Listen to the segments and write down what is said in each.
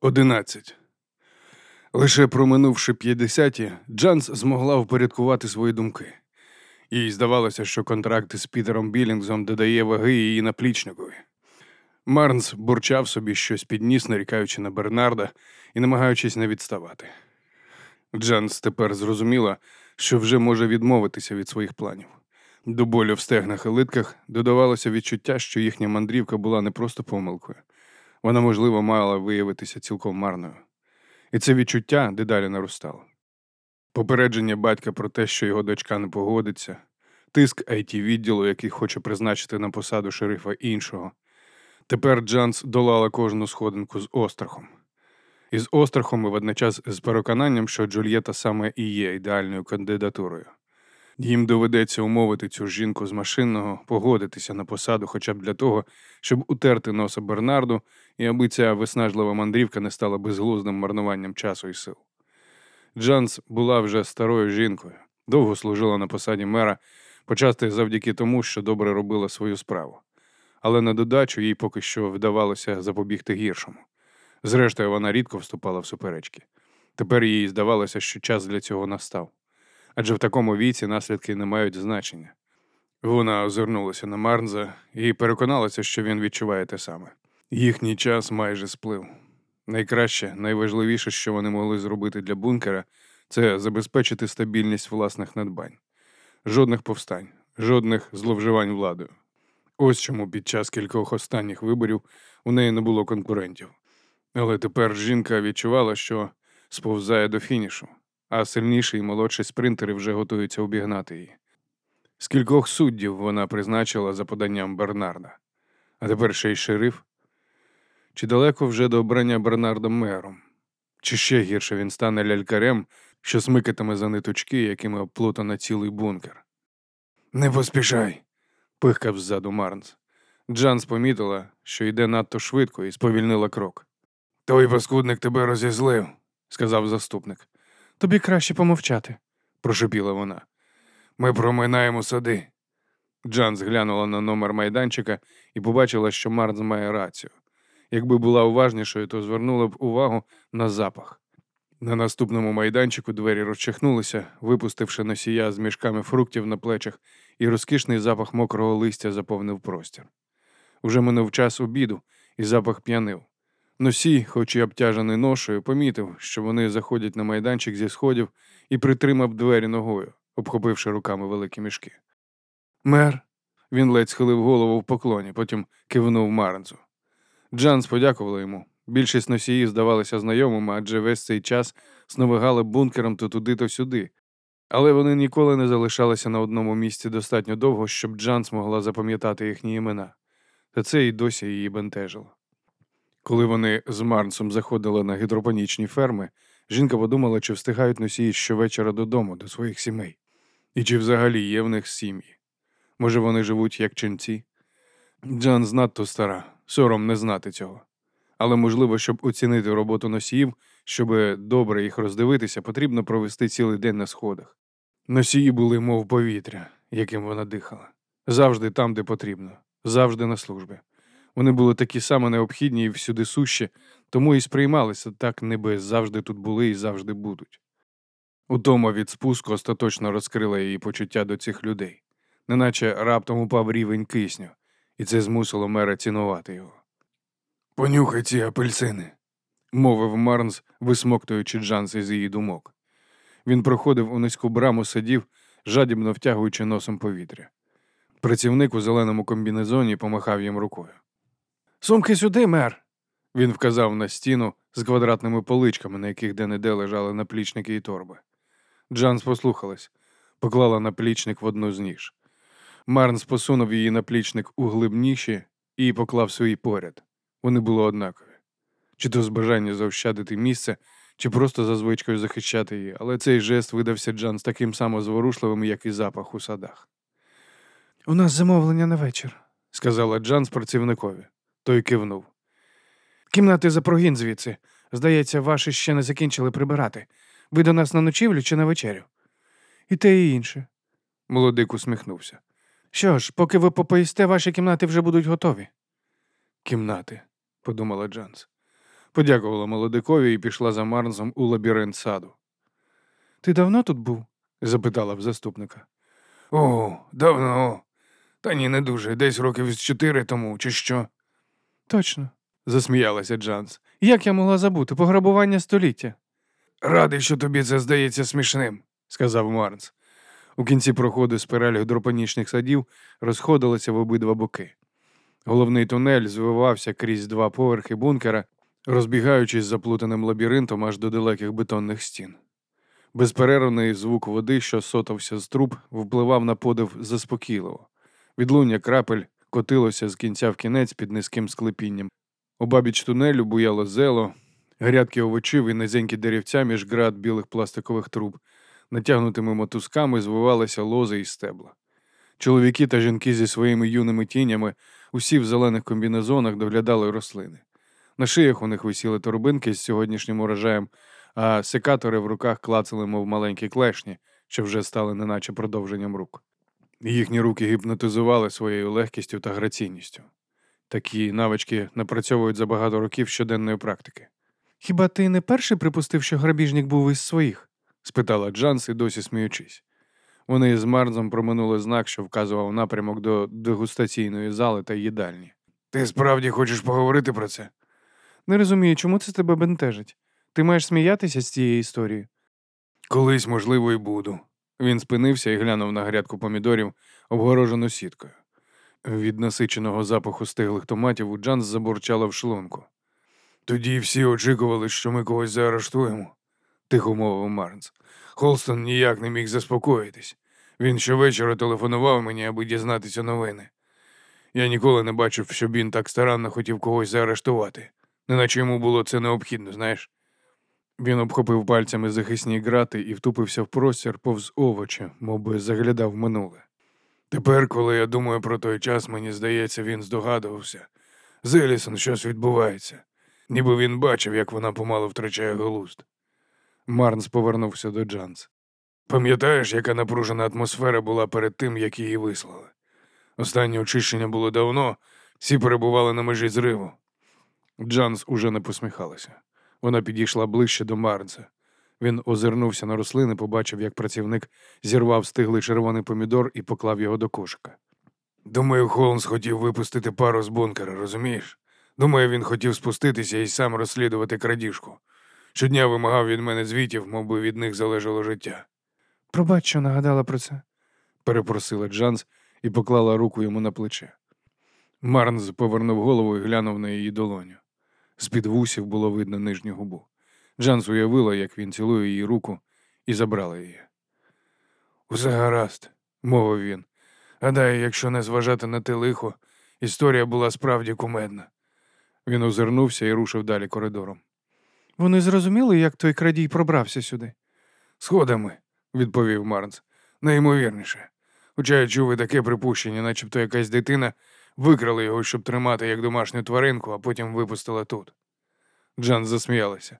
Одинадцять. Лише проминувши п'ятдесяті, Джанс змогла впорядкувати свої думки. Їй здавалося, що контракт із Пітером Білінгзом додає ваги її наплічникові. Марнс бурчав собі щось підніс, нарікаючи на Бернарда і намагаючись не відставати. Джанс тепер зрозуміла, що вже може відмовитися від своїх планів. До болю в стегнах і литках додавалося відчуття, що їхня мандрівка була не просто помилкою. Вона, можливо, мала виявитися цілком марною. І це відчуття дедалі наростало. Попередження батька про те, що його дочка не погодиться, тиск it відділу, який хоче призначити на посаду шерифа іншого. Тепер Джанс долала кожну сходинку з острахом. Із острахом і водночас з переконанням, що Джульєта саме і є ідеальною кандидатурою. Їм доведеться умовити цю жінку з машинного погодитися на посаду хоча б для того, щоб утерти носа Бернарду, і аби ця виснажлива мандрівка не стала безглуздим марнуванням часу і сил. Джанс була вже старою жінкою, довго служила на посаді мера, почасти завдяки тому, що добре робила свою справу. Але на додачу їй поки що вдавалося запобігти гіршому. Зрештою, вона рідко вступала в суперечки. Тепер їй здавалося, що час для цього настав. Адже в такому віці наслідки не мають значення. Вона озирнулася на Марнза і переконалася, що він відчуває те саме. Їхній час майже сплив. Найкраще, найважливіше, що вони могли зробити для бункера, це забезпечити стабільність власних надбань. Жодних повстань, жодних зловживань владою. Ось чому під час кількох останніх виборів у неї не було конкурентів. Але тепер жінка відчувала, що сповзає до фінішу, а сильніші і молодші спринтери вже готуються обігнати її. Скількох суддів вона призначила за поданням Бернарда, а тепер ще й шериф. Чи далеко вже до обрання Бернардом мером? Чи ще гірше він стане лялькарем, що смикатиме за ниточки, якими оплутано цілий бункер? Не поспішай, пихкав ззаду Марнс. Джанс помітила, що йде надто швидко і сповільнила крок. Той паскудник тебе розізлив, сказав заступник. Тобі краще помовчати, прошепіла вона. Ми проминаємо сади. Джанс глянула на номер майданчика і побачила, що Марнс має рацію. Якби була уважнішою, то звернула б увагу на запах. На наступному майданчику двері розчахнулися, випустивши носія з мішками фруктів на плечах, і розкішний запах мокрого листя заповнив простір. Уже минув час обіду, і запах п'янив. Носій, хоч і обтяжений ношею, помітив, що вони заходять на майданчик зі сходів і притримав двері ногою, обхопивши руками великі мішки. Мер. Він ледь схилив голову в поклоні, потім кивнув Марнзу. Джанс подякувала йому. Більшість носіїв здавалися знайомими, адже весь цей час сновигали бункером то туди, то сюди. Але вони ніколи не залишалися на одному місці достатньо довго, щоб Джанс могла запам'ятати їхні імена. Та це і досі її бентежило. Коли вони з Марнсом заходили на гідропонічні ферми, жінка подумала, чи встигають носії щовечора додому, до своїх сімей, і чи взагалі є в них сім'ї. Може, вони живуть як ченці? Джан знадто стара, сором не знати цього. Але, можливо, щоб оцінити роботу носіїв, щоб добре їх роздивитися, потрібно провести цілий день на сходах. Носії були, мов повітря, яким вона дихала, завжди там, де потрібно, завжди на службі. Вони були такі саме необхідні і всюди сущі, тому і сприймалися так, ніби завжди тут були і завжди будуть. Утома від спуску остаточно розкрила її почуття до цих людей, неначе раптом упав рівень кисню, і це змусило мера цінувати його. Понюхай ці апельсини, мовив Марнс, висмоктуючи Джанс із її думок. Він проходив у низьку браму садів, жадібно втягуючи носом повітря. Працівник у зеленому комбінезоні помахав їм рукою. Сумки сюди, мер. Він вказав на стіну з квадратними поличками, на яких де-не-де лежали наплічники і торби. Джанс послухалась, поклала наплічник в одну з ніж. Марнс посунув її наплічник у глибніші і поклав свій поряд. Вони були однакові. Чи то з бажання заощадити місце, чи просто за звичкою захищати її, але цей жест видався Джанс таким само зворушливим, як і запах у садах. У нас замовлення на вечір, сказала Джанс працівникові. Той кивнув. Кімнати за прогін звідси. Здається, ваші ще не закінчили прибирати. Ви до нас на ночівлю чи на вечерю? І те, і інше. Молодик усміхнувся. Що ж, поки ви попоїсте, ваші кімнати вже будуть готові. Кімнати, подумала Джанс. подякувала молодикові і пішла за Марнсом у лабіринт саду. Ти давно тут був? запитала в заступника. О, давно. Та ні, не дуже. Десь років з чотири тому, чи що. Точно, засміялася Джанс. Як я могла забути пограбування століття? Радий, що тобі це здається смішним. сказав Марнс. У кінці проходу спираль гідропонічних садів розходилася в обидва боки. Головний тунель звивався крізь два поверхи бункера, розбігаючись заплутаним лабіринтом аж до далеких бетонних стін. Безперервний звук води, що сотався з труб, впливав на подив заспокійливо. Відлуння крапель котилося з кінця в кінець під низьким склепінням. Обабіч тунелю буяло зело, грядки овочів і низенькі деревця між град білих пластикових труб. Натягнутими мотузками звивалися лози і стебла. Чоловіки та жінки зі своїми юними тінями, усі в зелених комбінезонах доглядали рослини. На шиях у них висіли торбинки з сьогоднішнім урожаєм, а секатори в руках клацали, мов маленькі клешні, що вже стали неначе продовженням рук. Їхні руки гіпнотизували своєю легкістю та граційністю. Такі навички напрацьовують за багато років щоденної практики. Хіба ти не перший припустив, що грабіжник був із своїх? спитала Джанс і досі сміючись. Вони з Марнзом проминули знак, що вказував напрямок до дегустаційної зали та їдальні. Ти справді хочеш поговорити про це? Не розумію, чому це тебе бентежить. Ти маєш сміятися з цієї історії? Колись, можливо, і буду. Він спинився і глянув на грядку помідорів, обгорожену сіткою. Від насиченого запаху стиглих томатів у Джанс забурчала в шлунку. Тоді всі очікували, що ми когось заарештуємо, тихо мовив Марнс. Холстон ніяк не міг заспокоїтись. Він щовечора телефонував мені, аби дізнатися новини. Я ніколи не бачив, щоб він так старанно хотів когось заарештувати, неначе йому було це необхідно, знаєш. Він обхопив пальцями захисні грати і втупився в простір повз овочі, мов би заглядав минуле. Тепер, коли я думаю про той час, мені здається, він здогадувався. З Елісон щось відбувається, ніби він бачив, як вона помалу втрачає глузд. Марнс повернувся до Джанс. Пам'ятаєш, яка напружена атмосфера була перед тим, як її вислали? Останнє очищення було давно, всі перебували на межі зриву. Джанс уже не посміхалася. Вона підійшла ближче до Марнса. Він озирнувся на рослини, побачив, як працівник зірвав стиглий червоний помідор і поклав його до кошика. Думаю, Холмс хотів випустити пару з бункера, розумієш? Думаю, він хотів спуститися і сам розслідувати крадіжку. Щодня вимагав від мене звітів, мов би від них залежало життя. Пробач, що нагадала про це, перепросила Джанс і поклала руку йому на плече. Марнс повернув голову і глянув на її долоню. З-під вусів було видно нижню губу. Джанс уявила, як він цілує її руку, і забрала її. Усе гаразд, мовив він. Гадаю, якщо не зважати на те лихо, історія була справді кумедна. Він озирнувся і рушив далі коридором. Вони зрозуміли, як той крадій пробрався сюди? Сходами, відповів Марнс. Найімовірніше. Хоча я чув і таке припущення, начебто якась дитина викрала його, щоб тримати як домашню тваринку, а потім випустила тут. Джан засміялася,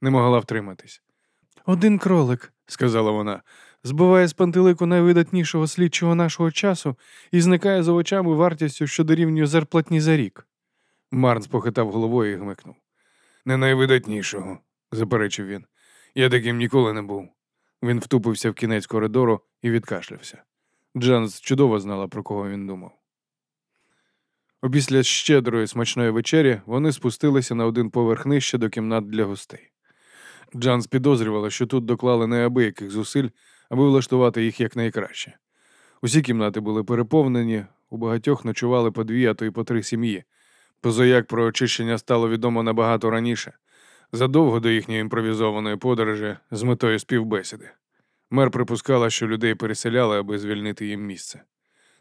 не могла втриматись. Один кролик, сказала вона, збиває з пантелику найвидатнішого слідчого нашого часу і зникає за очами вартістю, що дорівнює зарплатні за рік. Марнс похитав головою і гмикнув. Не найвидатнішого, заперечив він. Я таким ніколи не був. Він втупився в кінець коридору і відкашлявся. Джанс чудово знала, про кого він думав. Опісля щедрої смачної вечері вони спустилися на один поверх нижче до кімнат для гостей. Джанс підозрювала, що тут доклали неабияких зусиль, аби влаштувати їх якнайкраще. Усі кімнати були переповнені, у багатьох ночували по дві, а то й по три сім'ї. Позаяк про очищення стало відомо набагато раніше, задовго до їхньої імпровізованої подорожі з метою співбесіди. Мер припускала, що людей переселяли, аби звільнити їм місце.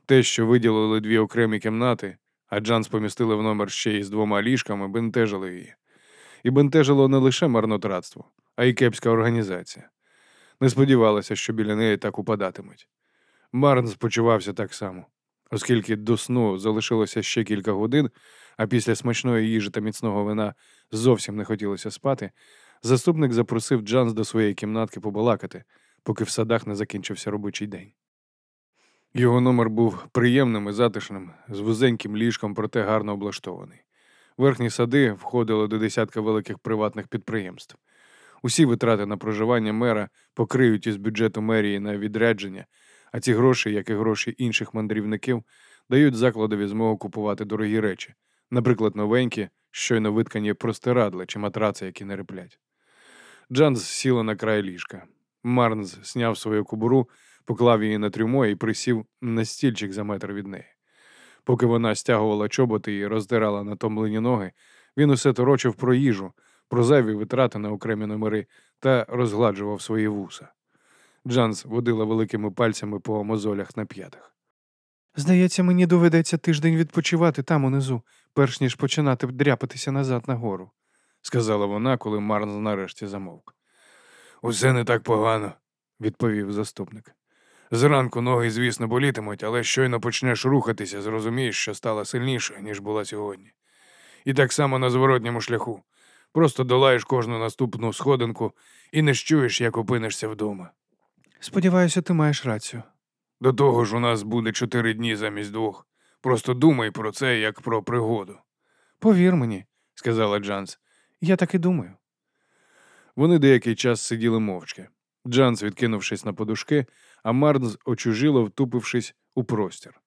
Те, що виділили дві окремі кімнати, а Джанс помістили в номер ще із двома ліжками, бентежило її. І бентежило не лише марнотратство, а й кепська організація. Не сподівалася, що біля неї так упадатимуть. Марнс почувався так само, оскільки до сну залишилося ще кілька годин, а після смачної їжі та міцного вина зовсім не хотілося спати. Заступник запросив Джанс до своєї кімнатки побалакати, поки в садах не закінчився робочий день. Його номер був приємним і затишним, з вузеньким ліжком, проте гарно облаштований. Верхні сади входили до десятка великих приватних підприємств. Усі витрати на проживання мера покриють із бюджету мерії на відрядження, а ці гроші, як і гроші інших мандрівників, дають закладові змогу купувати дорогі речі, наприклад, новенькі, щойно виткані простирадла чи матраци, які не реплять. Джанс сіла на край ліжка. Марнс зняв свою кобуру, поклав її на трюмо і присів на стільчик за метр від неї. Поки вона стягувала чоботи і роздирала натомлені ноги, він усе торочив про їжу, про зайві витрати на окремі номери та розгладжував свої вуса. Джанс водила великими пальцями по мозолях на п'ятах. Здається, мені доведеться тиждень відпочивати там унизу, перш ніж починати дряпатися назад нагору. сказала вона, коли Марнс нарешті замовк. Усе не так погано, Відповів заступник. Зранку ноги, звісно, болітимуть, але щойно почнеш рухатися, зрозумієш, що стала сильніша, ніж була сьогодні. І так само на зворотньому шляху. Просто долаєш кожну наступну сходинку і не щуєш, як опинишся вдома. Сподіваюся, ти маєш рацію. До того ж, у нас буде чотири дні замість двох. Просто думай про це як про пригоду. Повір мені, сказала Джанс. я так і думаю. Вони деякий час сиділи мовчки. Джанс, відкинувшись на подушки, а Марнс очужило, втупившись у простір.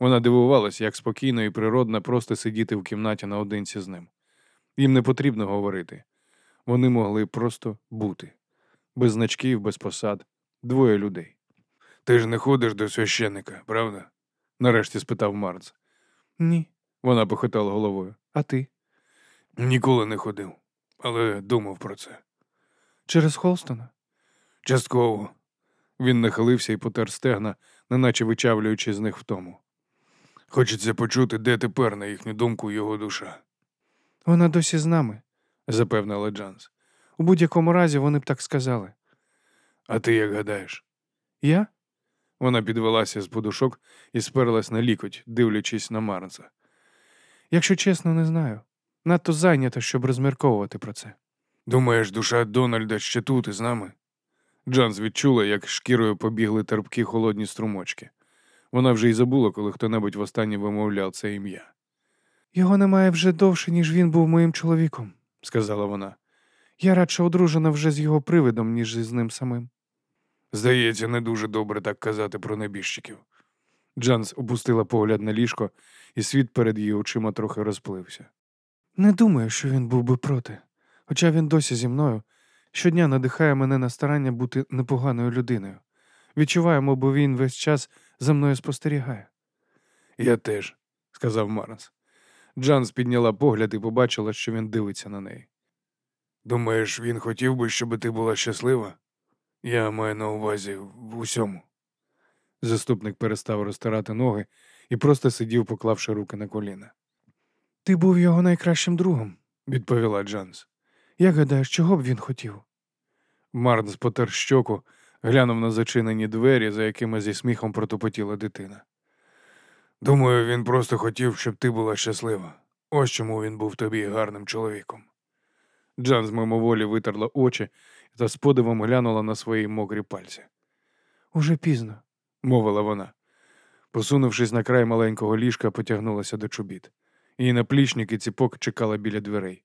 Вона дивувалась, як спокійно і природно просто сидіти в кімнаті наодинці з ним. Їм не потрібно говорити. Вони могли просто бути. Без значків, без посад, двоє людей. Ти ж не ходиш до священника, правда? Нарешті спитав Марнс. Ні. Вона похитала головою. А ти? Ніколи не ходив, але думав про це. Через Холстона? Частково. Він нахилився і потер стегна, неначе вичавлюючи з них втому. Хочеться почути, де тепер, на їхню думку, його душа. Вона досі з нами. запевнила Джанс. У будь-якому разі вони б так сказали. А ти як гадаєш? Я? Вона підвелася з подушок і сперлась на лікоть, дивлячись на Марнса. Якщо чесно, не знаю. Надто зайнята, щоб розмірковувати про це. Думаєш, душа Дональда ще тут із нами? Джанс відчула, як шкірою побігли терпкі холодні струмочки. Вона вже й забула, коли хто-небудь востаннє вимовляв це ім'я, Його немає вже довше, ніж він був моїм чоловіком. сказала вона. Я радше одружена вже з його привидом, ніж з ним самим. Здається, не дуже добре так казати про небіжчиків. Джанс опустила погляд на ліжко, і світ перед її очима трохи розплився. Не думаю, що він був би проти. Хоча він досі зі мною. Щодня надихає мене на старання бути непоганою людиною. Відчуваємо, бо він весь час за мною спостерігає. Я теж, сказав Марнс. Джанс підняла погляд і побачила, що він дивиться на неї. Думаєш, він хотів би, щоб ти була щаслива? Я маю на увазі в усьому. Заступник перестав розтирати ноги і просто сидів, поклавши руки на коліна. Ти був його найкращим другом, Відповіла Джанс. Як гадаєш, чого б він хотів? Марнс потер щоку, глянув на зачинені двері, за якими зі сміхом протопотіла дитина. Думаю, він просто хотів, щоб ти була щаслива. Ось чому він був тобі гарним чоловіком. Джанс мимоволі витерла очі та з подивом глянула на свої мокрі пальці. Уже пізно. мовила вона. Посунувшись на край маленького ліжка, потягнулася до чобіт. Її наплічник і ціпок чекала біля дверей.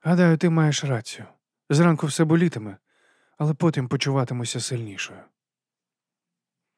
Гадаю, ти маєш рацію. Зранку все болітиме, але потім почуватимуся сильнішою.